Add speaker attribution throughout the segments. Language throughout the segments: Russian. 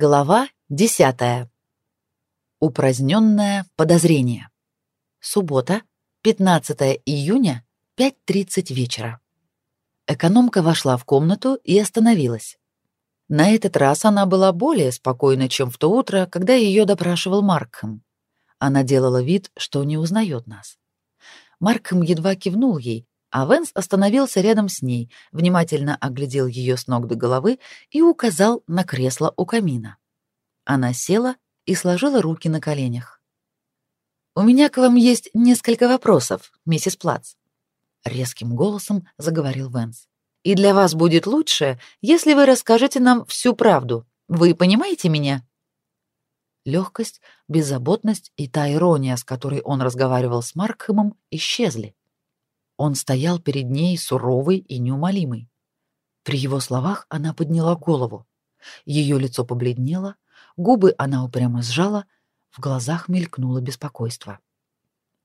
Speaker 1: Глава десятая. Упраздненное подозрение. Суббота, 15 июня, 5.30 вечера. Экономка вошла в комнату и остановилась. На этот раз она была более спокойна, чем в то утро, когда ее допрашивал Маркхэм. Она делала вид, что не узнает нас. Маркхэм едва кивнул ей, а Венс остановился рядом с ней, внимательно оглядел ее с ног до головы и указал на кресло у камина. Она села и сложила руки на коленях. «У меня к вам есть несколько вопросов, миссис Плац», — резким голосом заговорил Венс. «И для вас будет лучше, если вы расскажете нам всю правду. Вы понимаете меня?» Легкость, беззаботность и та ирония, с которой он разговаривал с Маркхэмом, исчезли. Он стоял перед ней суровый и неумолимый. При его словах она подняла голову. Ее лицо побледнело, губы она упрямо сжала, в глазах мелькнуло беспокойство.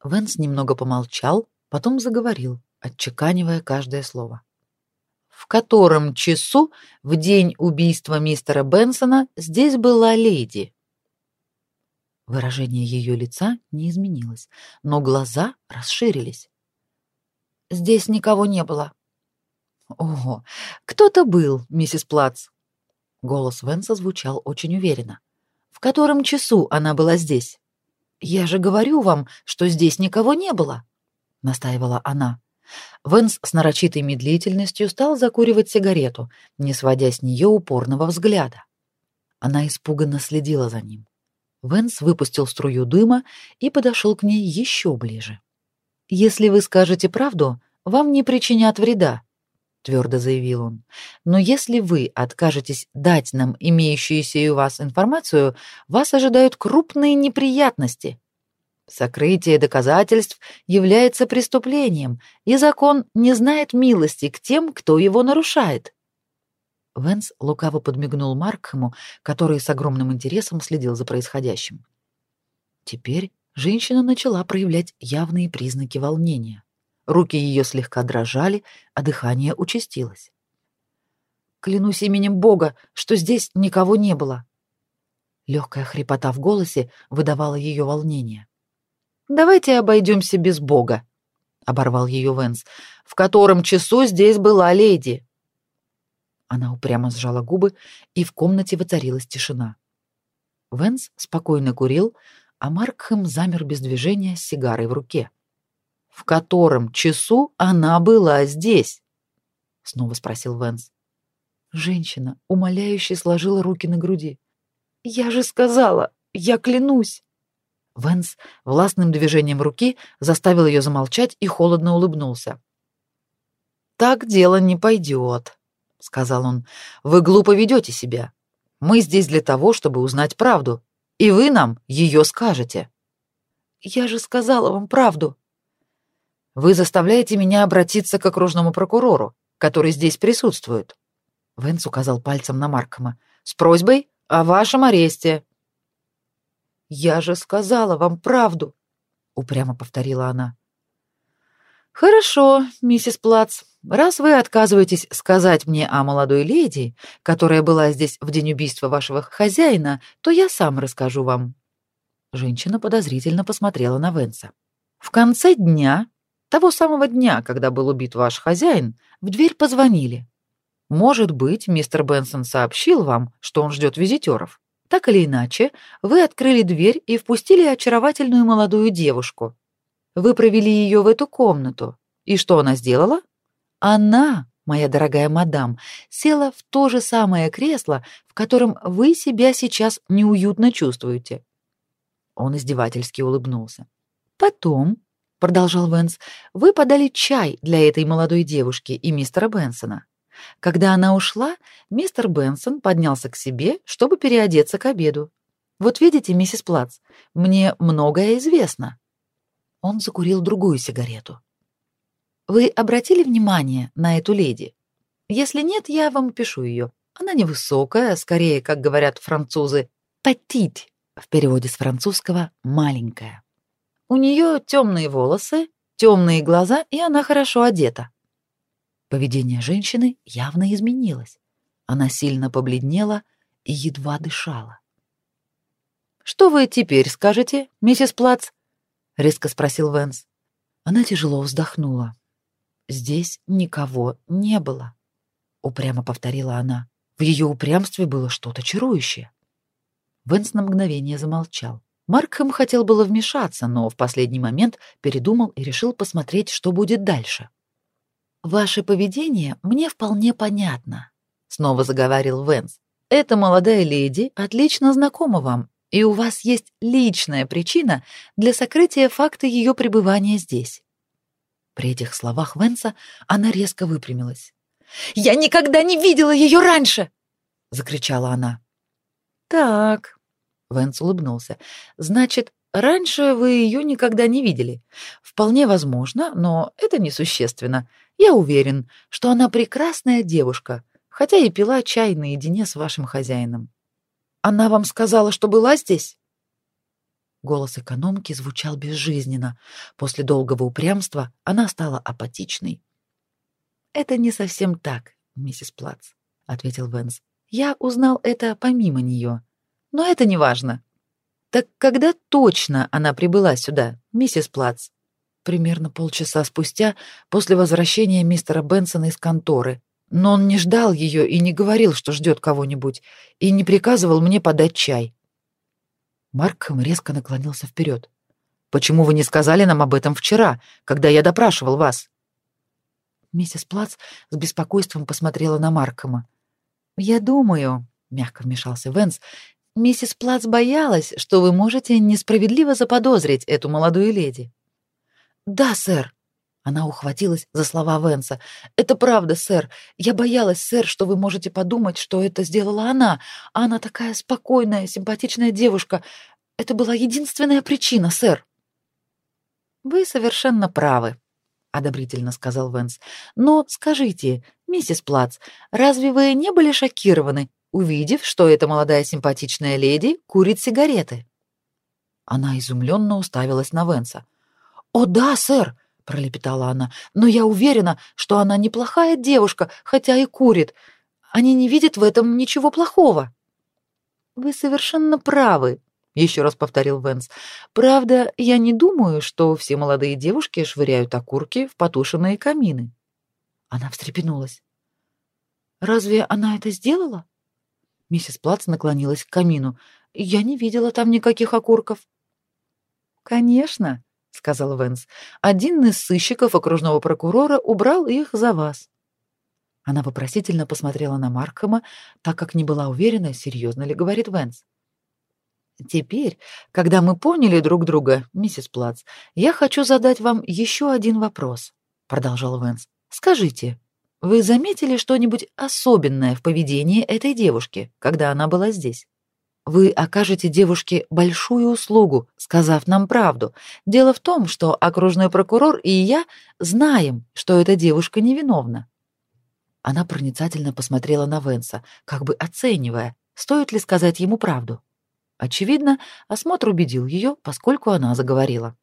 Speaker 1: Венс немного помолчал, потом заговорил, отчеканивая каждое слово. В котором часу в день убийства мистера Бенсона здесь была леди? Выражение ее лица не изменилось, но глаза расширились. Здесь никого не было. Ого, кто-то был, миссис Плац. Голос Венса звучал очень уверенно. В котором часу она была здесь? Я же говорю вам, что здесь никого не было, настаивала она. Венс с нарочитой медлительностью стал закуривать сигарету, не сводя с нее упорного взгляда. Она испуганно следила за ним. Венс выпустил струю дыма и подошел к ней еще ближе. Если вы скажете правду, вам не причинят вреда, твердо заявил он. Но если вы откажетесь дать нам имеющуюся у вас информацию, вас ожидают крупные неприятности. Сокрытие доказательств является преступлением, и закон не знает милости к тем, кто его нарушает. Венс лукаво подмигнул Маркхэму, который с огромным интересом следил за происходящим. Теперь женщина начала проявлять явные признаки волнения. Руки ее слегка дрожали, а дыхание участилось. «Клянусь именем Бога, что здесь никого не было». Легкая хрипота в голосе выдавала ее волнение. «Давайте обойдемся без Бога», — оборвал ее Венс. «В котором часу здесь была леди?» Она упрямо сжала губы, и в комнате воцарилась тишина. Венс спокойно курил, а Маркхэм замер без движения с сигарой в руке. «В котором часу она была здесь?» — снова спросил Венс. Женщина, умоляюще сложила руки на груди. «Я же сказала, я клянусь!» Венс властным движением руки заставил ее замолчать и холодно улыбнулся. «Так дело не пойдет», — сказал он. «Вы глупо ведете себя. Мы здесь для того, чтобы узнать правду и вы нам ее скажете. Я же сказала вам правду. Вы заставляете меня обратиться к окружному прокурору, который здесь присутствует. Венс указал пальцем на Маркома с просьбой о вашем аресте. Я же сказала вам правду, упрямо повторила она. Хорошо, миссис Плац. Раз вы отказываетесь сказать мне о молодой леди, которая была здесь в день убийства вашего хозяина, то я сам расскажу вам. Женщина подозрительно посмотрела на Венса. В конце дня, того самого дня, когда был убит ваш хозяин, в дверь позвонили. Может быть, мистер Бенсон сообщил вам, что он ждет визитеров. Так или иначе, вы открыли дверь и впустили очаровательную молодую девушку, вы провели ее в эту комнату. И что она сделала? Она, моя дорогая мадам, села в то же самое кресло, в котором вы себя сейчас неуютно чувствуете. Он издевательски улыбнулся. Потом, продолжал Венс, вы подали чай для этой молодой девушки и мистера Бенсона. Когда она ушла, мистер Бенсон поднялся к себе, чтобы переодеться к обеду. Вот видите, миссис Плац, мне многое известно. Он закурил другую сигарету. Вы обратили внимание на эту леди? Если нет, я вам пишу ее. Она невысокая, скорее, как говорят французы, «petite», в переводе с французского «маленькая». У нее темные волосы, темные глаза, и она хорошо одета. Поведение женщины явно изменилось. Она сильно побледнела и едва дышала. «Что вы теперь скажете, миссис Плац?» — резко спросил Венс. Она тяжело вздохнула. «Здесь никого не было», — упрямо повторила она. В ее упрямстве было что-то чарующее. Венс на мгновение замолчал. Маркхэм хотел было вмешаться, но в последний момент передумал и решил посмотреть, что будет дальше. «Ваше поведение мне вполне понятно», — снова заговорил Венс. «Эта молодая леди отлично знакома вам, и у вас есть личная причина для сокрытия факта ее пребывания здесь». При этих словах Венса она резко выпрямилась. «Я никогда не видела ее раньше!» — закричала она. «Так», — Венс улыбнулся, — «значит, раньше вы ее никогда не видели. Вполне возможно, но это несущественно. Я уверен, что она прекрасная девушка, хотя и пила чай наедине с вашим хозяином. Она вам сказала, что была здесь? Голос экономки звучал безжизненно. После долгого упрямства она стала апатичной. Это не совсем так, миссис Плац, ответил Венс. Я узнал это помимо нее. Но это не важно. Так когда точно она прибыла сюда, миссис Плац? примерно полчаса спустя после возвращения мистера Бенсона из конторы. Но он не ждал ее и не говорил, что ждет кого-нибудь, и не приказывал мне подать чай. Маркхэм резко наклонился вперед. «Почему вы не сказали нам об этом вчера, когда я допрашивал вас?» Миссис Плац с беспокойством посмотрела на Маркхэма. «Я думаю», — мягко вмешался Венс, «миссис Плац боялась, что вы можете несправедливо заподозрить эту молодую леди». «Да, сэр». Она ухватилась за слова Венса. «Это правда, сэр. Я боялась, сэр, что вы можете подумать, что это сделала она. А она такая спокойная, симпатичная девушка. Это была единственная причина, сэр». «Вы совершенно правы», — одобрительно сказал Венс. «Но скажите, миссис Плац, разве вы не были шокированы, увидев, что эта молодая симпатичная леди курит сигареты?» Она изумленно уставилась на Венса. «О да, сэр!» — пролепетала она. «Но я уверена, что она неплохая девушка, хотя и курит. Они не видят в этом ничего плохого». «Вы совершенно правы», — еще раз повторил Венс. «Правда, я не думаю, что все молодые девушки швыряют окурки в потушенные камины». Она встрепенулась. «Разве она это сделала?» Миссис Плац наклонилась к камину. «Я не видела там никаких окурков». «Конечно», сказал Венс. Один из сыщиков окружного прокурора убрал их за вас. Она вопросительно посмотрела на Маркхэма, так как не была уверена, серьезно ли говорит Венс. Теперь, когда мы поняли друг друга, миссис Плац, я хочу задать вам еще один вопрос, продолжал Венс. Скажите, вы заметили что-нибудь особенное в поведении этой девушки, когда она была здесь? Вы окажете девушке большую услугу, сказав нам правду. Дело в том, что окружной прокурор и я знаем, что эта девушка невиновна. Она проницательно посмотрела на Венса, как бы оценивая, стоит ли сказать ему правду. Очевидно, осмотр убедил ее, поскольку она заговорила.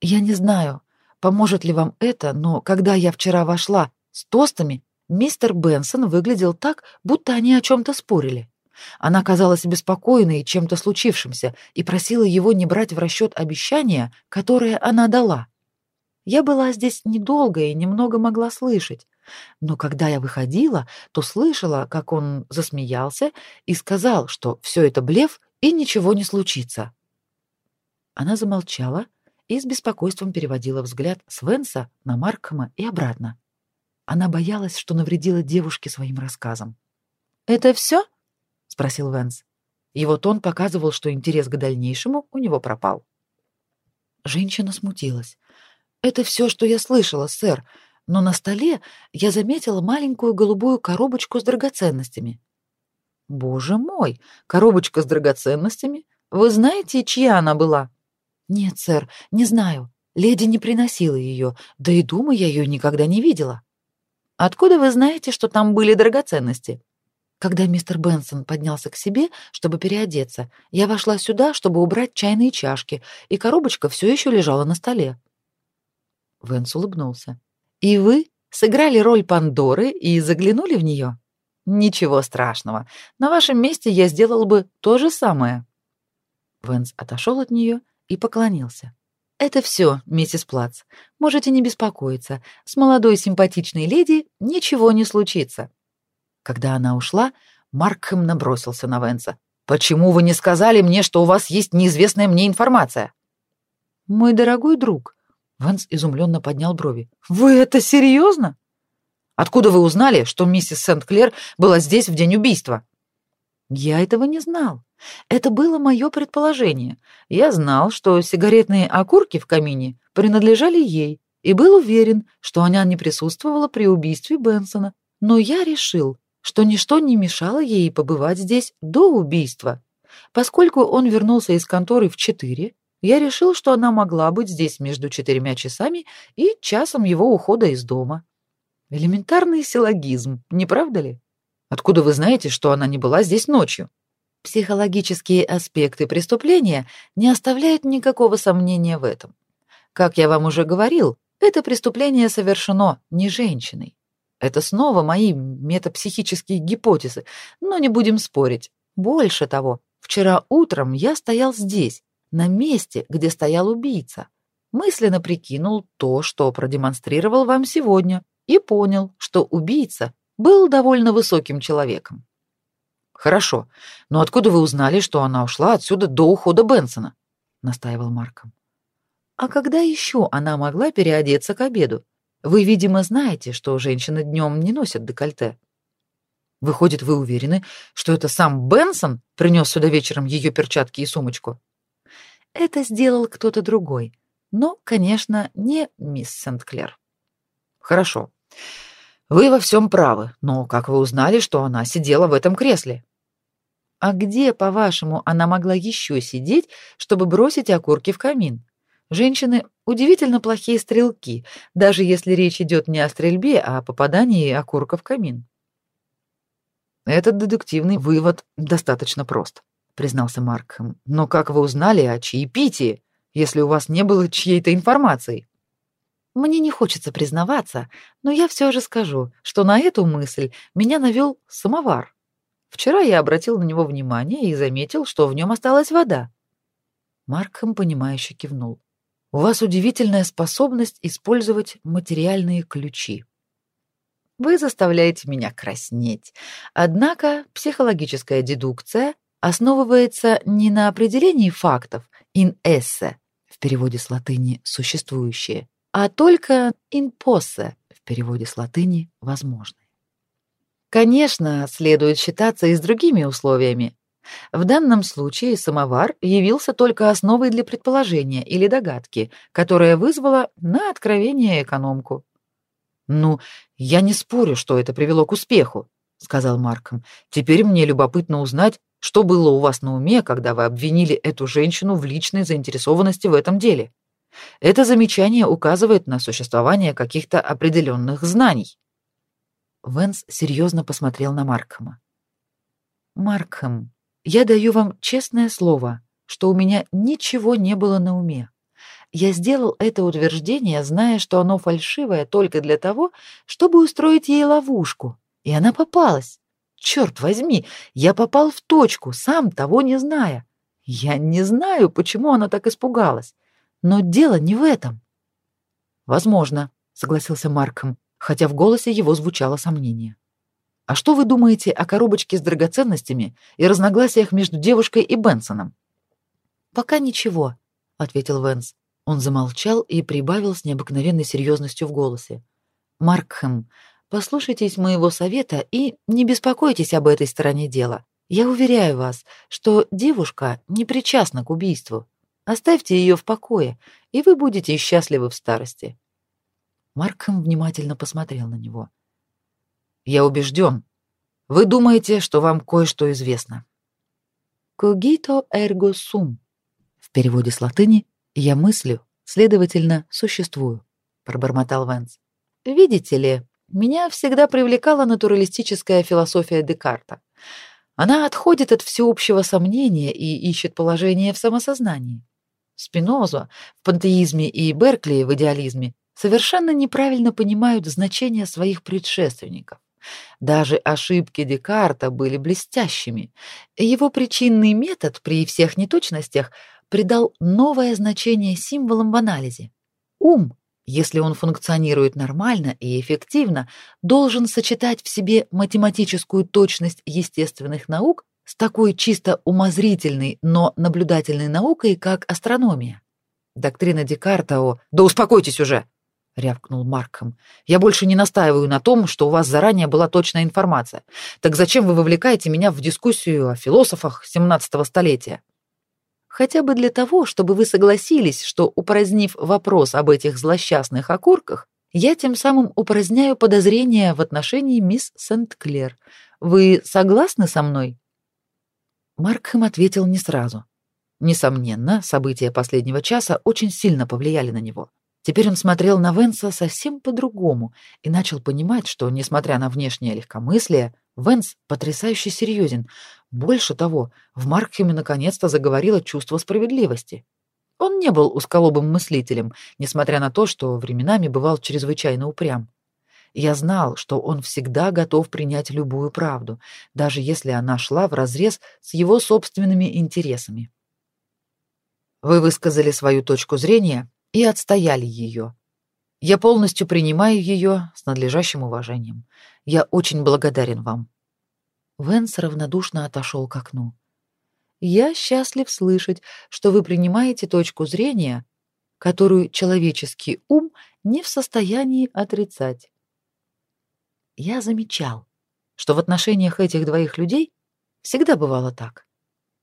Speaker 1: Я не знаю, поможет ли вам это, но когда я вчера вошла с тостами, мистер Бенсон выглядел так, будто они о чем то спорили. Она казалась беспокойной чем-то случившимся и просила его не брать в расчет обещания, которое она дала. Я была здесь недолго и немного могла слышать, но когда я выходила, то слышала, как он засмеялся и сказал, что все это блеф и ничего не случится. Она замолчала и с беспокойством переводила взгляд с Венса на Маркхэма и обратно. Она боялась, что навредила девушке своим рассказом. «Это все?» Спросил Венс. Его тон показывал, что интерес к дальнейшему у него пропал. Женщина смутилась. Это все, что я слышала, сэр, но на столе я заметила маленькую голубую коробочку с драгоценностями. Боже мой, коробочка с драгоценностями? Вы знаете, чья она была? Нет, сэр, не знаю. Леди не приносила ее, да и дома я ее никогда не видела. Откуда вы знаете, что там были драгоценности? Когда мистер Бенсон поднялся к себе, чтобы переодеться, я вошла сюда, чтобы убрать чайные чашки, и коробочка все еще лежала на столе. Венс улыбнулся. «И вы сыграли роль Пандоры и заглянули в нее?» Ничего страшного. На вашем месте я сделал бы то же самое. Венс отошел от нее и поклонился. Это все, миссис Плац. Можете не беспокоиться. С молодой симпатичной леди ничего не случится. Когда она ушла, Маркхэм набросился на Венса. Почему вы не сказали мне, что у вас есть неизвестная мне информация? Мой дорогой друг, Венс изумленно поднял брови. Вы это серьезно? Откуда вы узнали, что миссис Сент-Клер была здесь в день убийства? Я этого не знал. Это было мое предположение. Я знал, что сигаретные окурки в камине принадлежали ей, и был уверен, что она не присутствовала при убийстве Бенсона. Но я решил, что ничто не мешало ей побывать здесь до убийства. Поскольку он вернулся из конторы в четыре, я решил, что она могла быть здесь между четырьмя часами и часом его ухода из дома. Элементарный силлогизм, не правда ли? Откуда вы знаете, что она не была здесь ночью? Психологические аспекты преступления не оставляют никакого сомнения в этом. Как я вам уже говорил, это преступление совершено не женщиной. Это снова мои метапсихические гипотезы, но не будем спорить. Больше того, вчера утром я стоял здесь, на месте, где стоял убийца. Мысленно прикинул то, что продемонстрировал вам сегодня, и понял, что убийца был довольно высоким человеком. Хорошо, но откуда вы узнали, что она ушла отсюда до ухода Бенсона? настаивал Марком. А когда еще она могла переодеться к обеду? Вы, видимо, знаете, что женщины днем не носят декольте. Выходит, вы уверены, что это сам Бенсон принес сюда вечером ее перчатки и сумочку? Это сделал кто-то другой, но, конечно, не мисс Сент-Клер. Хорошо. Вы во всем правы, но как вы узнали, что она сидела в этом кресле? А где, по-вашему, она могла еще сидеть, чтобы бросить окурки в камин? Женщины удивительно плохие стрелки, даже если речь идет не о стрельбе, а о попадании окурка в камин. Этот дедуктивный вывод достаточно прост, признался Маркхэм. Но как вы узнали о чаепитии, если у вас не было чьей-то информации? Мне не хочется признаваться, но я все же скажу, что на эту мысль меня навел самовар. Вчера я обратил на него внимание и заметил, что в нем осталась вода. Маркхэм, понимающе кивнул. У вас удивительная способность использовать материальные ключи. Вы заставляете меня краснеть. Однако психологическая дедукция основывается не на определении фактов in esse, в переводе с латыни «существующее», а только in posse, в переводе с латыни «возможное». Конечно, следует считаться и с другими условиями. В данном случае самовар явился только основой для предположения или догадки, которая вызвала на откровение экономку. «Ну, я не спорю, что это привело к успеху», — сказал Марком. «Теперь мне любопытно узнать, что было у вас на уме, когда вы обвинили эту женщину в личной заинтересованности в этом деле. Это замечание указывает на существование каких-то определенных знаний». Венс серьезно посмотрел на Маркхэма. «Маркхэм, я даю вам честное слово, что у меня ничего не было на уме. Я сделал это утверждение, зная, что оно фальшивое только для того, чтобы устроить ей ловушку. И она попалась. Черт возьми, я попал в точку, сам того не зная. Я не знаю, почему она так испугалась. Но дело не в этом. Возможно, согласился Маркхэм хотя в голосе его звучало сомнение. А что вы думаете о коробочке с драгоценностями и разногласиях между девушкой и Бенсоном? Пока ничего, ответил Венс. Он замолчал и прибавил с необыкновенной серьезностью в голосе. Маркхэм, послушайтесь моего совета и не беспокойтесь об этой стороне дела. Я уверяю вас, что девушка не причастна к убийству. Оставьте ее в покое, и вы будете счастливы в старости. Маркхэм внимательно посмотрел на него. «Я убежден. Вы думаете, что вам кое-что известно». «Cogito ergo sum». В переводе с латыни «я мыслю, следовательно, существую», — пробормотал Венс. «Видите ли, меня всегда привлекала натуралистическая философия Декарта. Она отходит от всеобщего сомнения и ищет положение в самосознании. Спиноза в пантеизме и Беркли в идеализме совершенно неправильно понимают значение своих предшественников. Даже ошибки Декарта были блестящими. Его причинный метод при всех неточностях придал новое значение символам в анализе. Ум, если он функционирует нормально и эффективно, должен сочетать в себе математическую точность естественных наук с такой чисто умозрительной, но наблюдательной наукой, как астрономия. Доктрина Декарта о «Да успокойтесь уже!» — рявкнул Марком. «Я больше не настаиваю на том, что у вас заранее была точная информация. Так зачем вы вовлекаете меня в дискуссию о философах XVII столетия?» «Хотя бы для того, чтобы вы согласились, что, упразднив вопрос об этих злосчастных окурках, я тем самым упраздняю подозрения в отношении мисс Сент-Клер. Вы согласны со мной?» Маркхэм ответил не сразу. Несомненно, события последнего часа очень сильно повлияли на него. Теперь он смотрел на Венса совсем по-другому и начал понимать, что, несмотря на внешнее легкомыслие, Венс потрясающе серьезен. Больше того, в Маркхеме наконец-то заговорило чувство справедливости. Он не был усколобым мыслителем, несмотря на то, что временами бывал чрезвычайно упрям. Я знал, что он всегда готов принять любую правду, даже если она шла вразрез с его собственными интересами. Вы высказали свою точку зрения, и отстояли ее. Я полностью принимаю ее с надлежащим уважением. Я очень благодарен вам. Венс равнодушно отошел к окну. Я счастлив слышать, что вы принимаете точку зрения, которую человеческий ум не в состоянии отрицать. Я замечал, что в отношениях этих двоих людей всегда бывало так.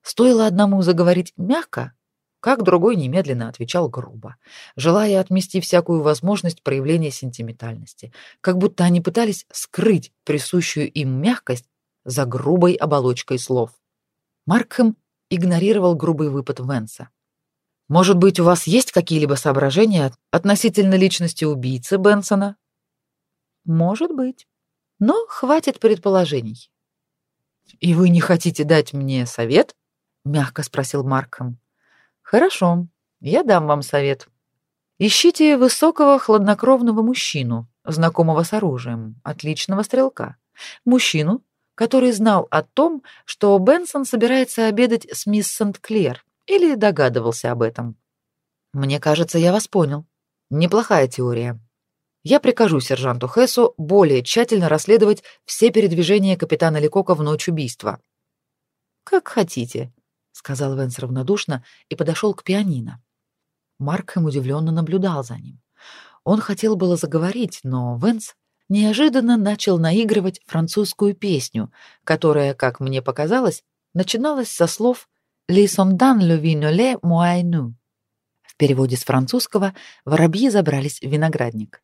Speaker 1: Стоило одному заговорить мягко, как другой немедленно отвечал грубо, желая отмести всякую возможность проявления сентиментальности, как будто они пытались скрыть присущую им мягкость за грубой оболочкой слов. Маркхэм игнорировал грубый выпад Венса. «Может быть, у вас есть какие-либо соображения относительно личности убийцы Бенсона?» «Может быть. Но хватит предположений». «И вы не хотите дать мне совет?» — мягко спросил Маркхэм. Хорошо, я дам вам совет. Ищите высокого хладнокровного мужчину, знакомого с оружием, отличного стрелка. Мужчину, который знал о том, что Бенсон собирается обедать с мисс Сент-Клер, или догадывался об этом. Мне кажется, я вас понял. Неплохая теория. Я прикажу сержанту Хессу более тщательно расследовать все передвижения капитана Лекока в ночь убийства. Как хотите, сказал Венс равнодушно и подошел к пианино. Маркхэм удивленно наблюдал за ним. Он хотел было заговорить, но Венс неожиданно начал наигрывать французскую песню, которая, как мне показалось, начиналась со слов «Les sondans le vinole moinu». В переводе с французского «Воробьи забрались в виноградник».